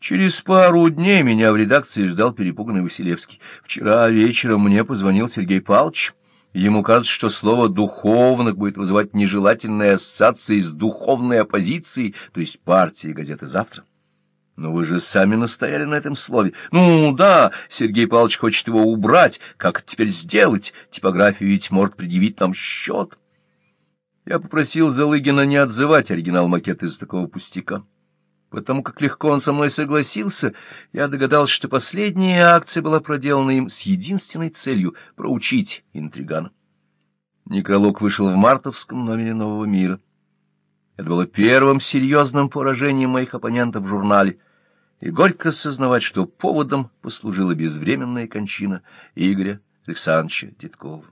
Через пару дней меня в редакции ждал перепуганный Василевский. Вчера вечером мне позвонил Сергей Павлович. Ему кажется, что слово «духовных» будет вызывать нежелательные ассоциации с духовной оппозицией, то есть партией газеты «Завтра». Но вы же сами настояли на этом слове. Ну, да, Сергей Павлович хочет его убрать. Как это теперь сделать? Типография ведь может предъявить нам счет. Я попросил Залыгина не отзывать оригинал макета из такого пустяка. Потому как легко он со мной согласился, я догадался, что последняя акция была проделана им с единственной целью — проучить интригана. Некролог вышел в мартовском номере «Нового мира». Это было первым серьезным поражением моих оппонентов в журнале — и горько сознавать, что поводом послужила безвременная кончина Игоря Александровича Дедкова.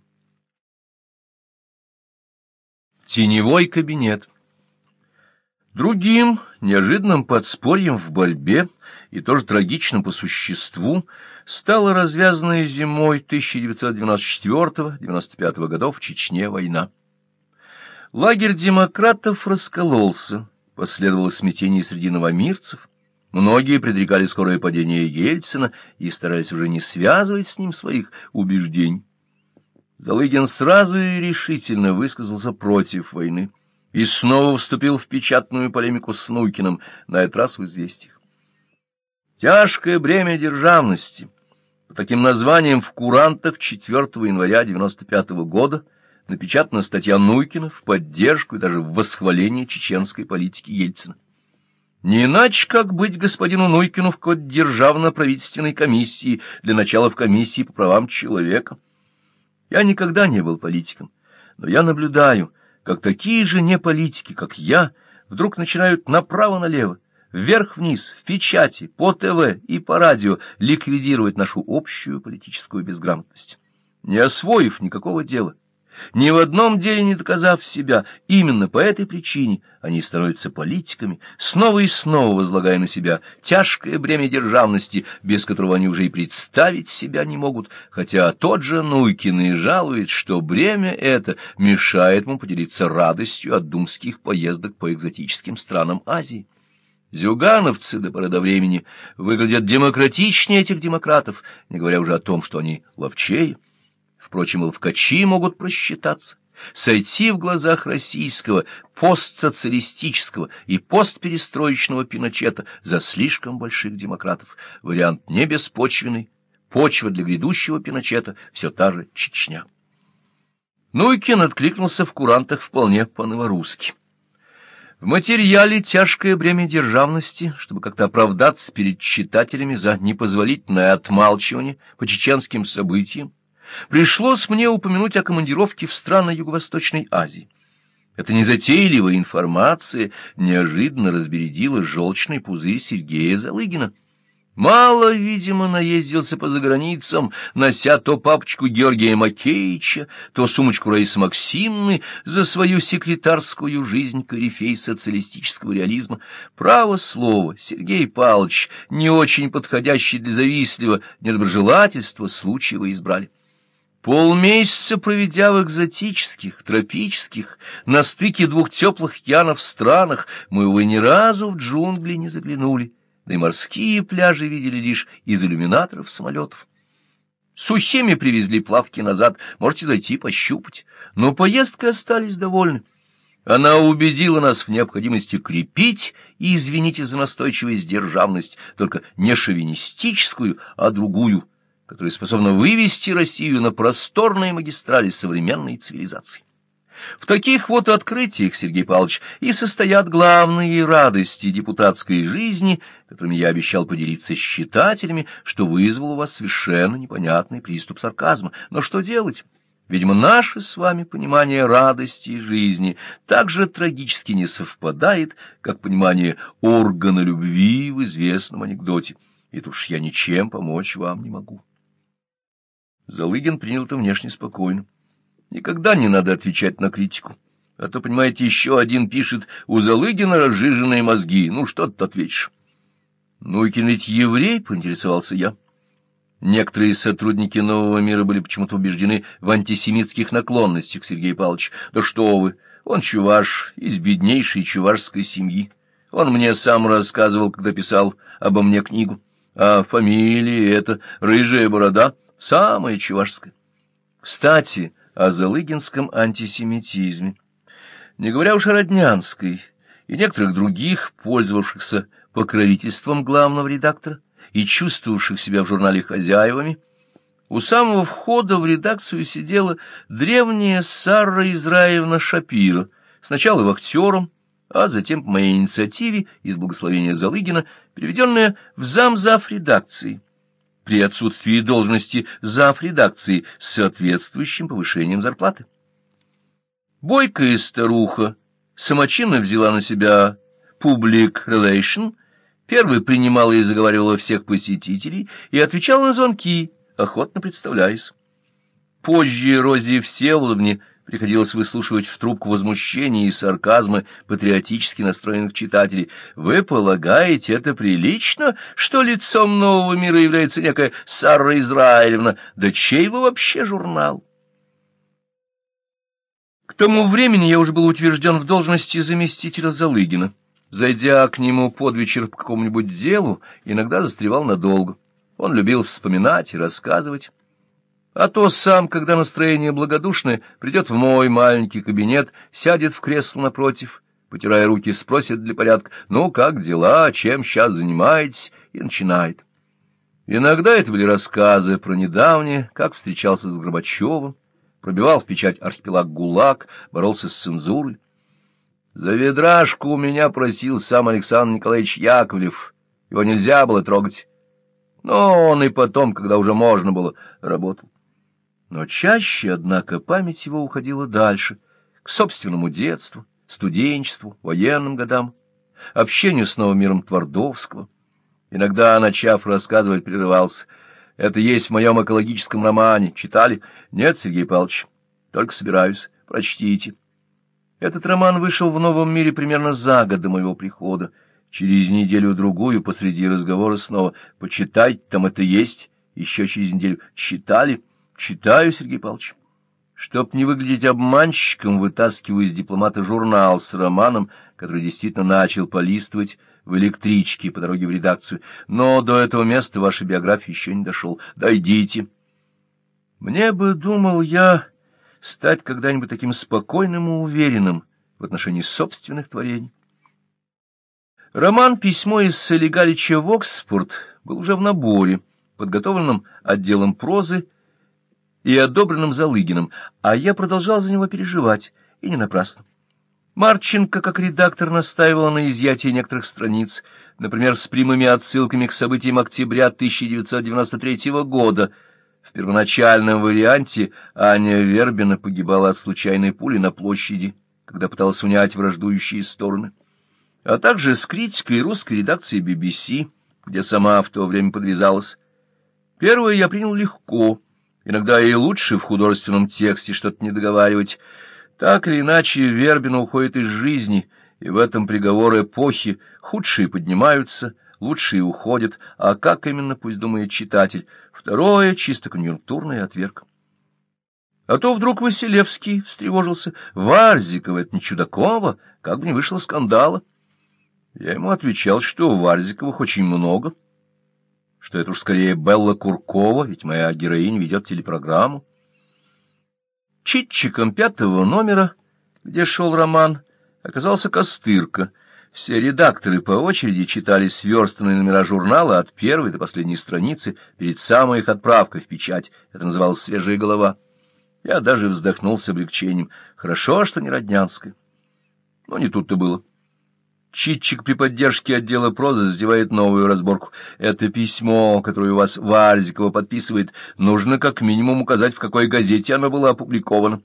Теневой кабинет Другим неожиданным подспорьем в борьбе и тоже трагичным по существу стала развязанная зимой 1994-95 годов в Чечне война. Лагерь демократов раскололся, последовало смятение среди новомирцев, Многие предрекали скорое падение Ельцина и старались уже не связывать с ним своих убеждений. Залыгин сразу и решительно высказался против войны и снова вступил в печатную полемику с Нукиным, на этот раз в известиях. Тяжкое бремя державности. По таким названиям в «Курантах» 4 января 95 -го года напечатана статья Нукина в поддержку и даже в восхваление чеченской политики Ельцина. Не иначе, как быть господину Нуйкину в какой-то державно-правительственной комиссии, для начала в комиссии по правам человека. Я никогда не был политиком, но я наблюдаю, как такие же не политики, как я, вдруг начинают направо-налево, вверх-вниз, в печати, по ТВ и по радио ликвидировать нашу общую политическую безграмотность, не освоив никакого дела ни в одном деле не доказав себя. Именно по этой причине они становятся политиками, снова и снова возлагая на себя тяжкое бремя державности, без которого они уже и представить себя не могут, хотя тот же Нуйкин и жалует, что бремя это мешает ему поделиться радостью от думских поездок по экзотическим странам Азии. Зюгановцы до поры до времени выглядят демократичнее этих демократов, не говоря уже о том, что они ловчее. Впрочем, ловкачи могут просчитаться, сойти в глазах российского постсоциалистического и постперестроечного Пиночета за слишком больших демократов. Вариант не беспочвенный, почва для грядущего Пиночета все та же Чечня. Нуйкин откликнулся в курантах вполне по-новорусски. В материале тяжкое бремя державности, чтобы как-то оправдаться перед читателями за непозволительное отмалчивание по чеченским событиям, Пришлось мне упомянуть о командировке в страны Юго-Восточной Азии. Эта незатейливая информация неожиданно разбередила желчный пузырь Сергея Залыгина. Мало, видимо, наездился по заграницам, нося то папочку Георгия Макеевича, то сумочку Раисы Максимны за свою секретарскую жизнь корифей социалистического реализма. Право слово, Сергей Павлович, не очень подходящий для завистливого недоброжелательства, случая вы избрали. Полмесяца проведя в экзотических, тропических, на стыке двух теплых океанов странах, мы, увы, ни разу в джунгли не заглянули, да и морские пляжи видели лишь из иллюминаторов самолетов. Сухими привезли плавки назад, можете зайти пощупать, но поездкой остались довольны. Она убедила нас в необходимости крепить и, извините за настойчивость, державность, только не шовинистическую, а другую — которая способна вывести Россию на просторные магистрали современной цивилизации. В таких вот открытиях, Сергей Павлович, и состоят главные радости депутатской жизни, которыми я обещал поделиться с читателями, что вызвал у вас совершенно непонятный приступ сарказма. Но что делать? Видимо, наше с вами понимание радости жизни так же трагически не совпадает, как понимание органа любви в известном анекдоте. И тут уж я ничем помочь вам не могу. Залыгин принял это внешне спокойно. Никогда не надо отвечать на критику. А то, понимаете, еще один пишет, у Залыгина разжиженные мозги. Ну, что ты ответишь? Нуйкин ведь еврей, поинтересовался я. Некоторые сотрудники «Нового мира» были почему-то убеждены в антисемитских наклонностях Сергей Павлович. Да что вы, он чуваш, из беднейшей чувашской семьи. Он мне сам рассказывал, когда писал обо мне книгу. А фамилия эта Рыжая Борода, самая чувашская. Кстати, о залыгинском антисемитизме. Не говоря уж о Роднянской и некоторых других, пользовавшихся покровительством главного редактора и чувствовавших себя в журнале хозяевами, у самого входа в редакцию сидела древняя Сара Израевна Шапира, сначала вахтером, а затем по моей инициативе из благословения Залыгина, переведенная в замзав редакции, при отсутствии должности зав редакции с соответствующим повышением зарплаты. Бойкая старуха самочинно взяла на себя public relation, первой принимала и заговаривала всех посетителей и отвечала на звонки, охотно представляясь. Позже Розе Всеволодовне приходилось выслушивать в трубку возмущения и сарказмы патриотически настроенных читателей. «Вы полагаете, это прилично, что лицом нового мира является некая Сара Израилевна? Да чей вы вообще журнал?» К тому времени я уже был утвержден в должности заместителя Залыгина. Зайдя к нему под вечер по какому-нибудь делу, иногда застревал надолго. Он любил вспоминать и рассказывать. А то сам, когда настроение благодушное, придет в мой маленький кабинет, сядет в кресло напротив, потирая руки, спросит для порядка, «Ну, как дела? Чем сейчас занимаетесь?» и начинает. Иногда это были рассказы про недавнее, как встречался с Горбачевым, пробивал в печать архипелаг ГУЛАГ, боролся с цензурой. За ведрашку у меня просил сам Александр Николаевич Яковлев, его нельзя было трогать. Но он и потом, когда уже можно было, работал. Но чаще, однако, память его уходила дальше, к собственному детству, студенчеству, военным годам, общению с новым миром Твардовского. Иногда, начав рассказывать, прерывался. Это есть в моем экологическом романе. Читали? Нет, Сергей Павлович, только собираюсь. Прочтите. Этот роман вышел в новом мире примерно за год до моего прихода. Через неделю-другую посреди разговора снова «Почитать, там это есть». Еще через неделю «Читали?» Читаю, Сергей Павлович. Чтоб не выглядеть обманщиком, вытаскиваю из дипломата журнал с романом, который действительно начал полистывать в электричке по дороге в редакцию. Но до этого места вашей биографии еще не дошел. Дойдите. Мне бы, думал я, стать когда-нибудь таким спокойным и уверенным в отношении собственных творений. Роман «Письмо из Солигалича в Оксфорд» был уже в наборе, подготовленном отделом прозы, и одобренным Залыгиным, а я продолжал за него переживать, и не напрасно. Марченко, как редактор, настаивала на изъятии некоторых страниц, например, с прямыми отсылками к событиям октября 1993 года. В первоначальном варианте Аня Вербина погибала от случайной пули на площади, когда пыталась унять враждующие стороны, а также с критикой русской редакции BBC, где сама в то время подвязалась. Первое я принял легко — Иногда и лучше в художественном тексте что-то не договаривать. Так или иначе, Вербина уходит из жизни, и в этом приговор эпохи худшие поднимаются, лучшие уходят, а как именно, пусть думает читатель. Второе — чисто конъюнктурный отверг. А то вдруг Василевский встревожился. Варзикова — это не Чудакова, как бы не вышло скандала. Я ему отвечал, что у Варзиковых очень много — что это уж скорее Белла Куркова, ведь моя героиня ведет телепрограмму. Читчиком пятого номера, где шел роман, оказался Костырка. Все редакторы по очереди читали сверстанные номера журнала от первой до последней страницы перед самой их отправкой в печать. Это называлось «Свежая голова». Я даже вздохнул с облегчением. Хорошо, что не Роднянская. Но не тут-то было. Читчик при поддержке отдела прозы сделает новую разборку. Это письмо, которое у вас Варзикова подписывает, нужно как минимум указать, в какой газете оно было опубликовано.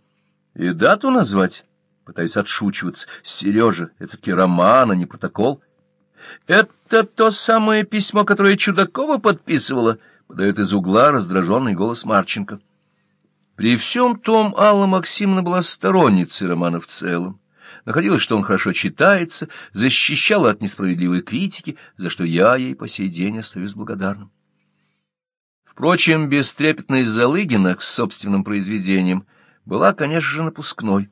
И дату назвать, пытаясь отшучиваться. Сережа, это таки роман, а не протокол. Это то самое письмо, которое Чудакова подписывала, подает из угла раздраженный голос Марченко. При всем том Алла Максимовна была сторонницей романа в целом находила, что он хорошо читается, защищала от несправедливой критики, за что я ей по сей день остаюсь благодарным. Впрочем, бестрепетность Залыгина к собственным произведениям была, конечно же, напускной.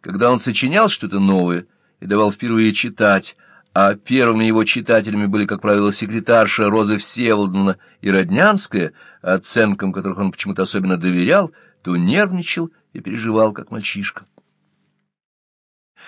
Когда он сочинял что-то новое и давал впервые читать, а первыми его читателями были, как правило, секретарша Роза Всеволодовна и Роднянская, оценкам которых он почему-то особенно доверял, то нервничал и переживал, как мальчишка.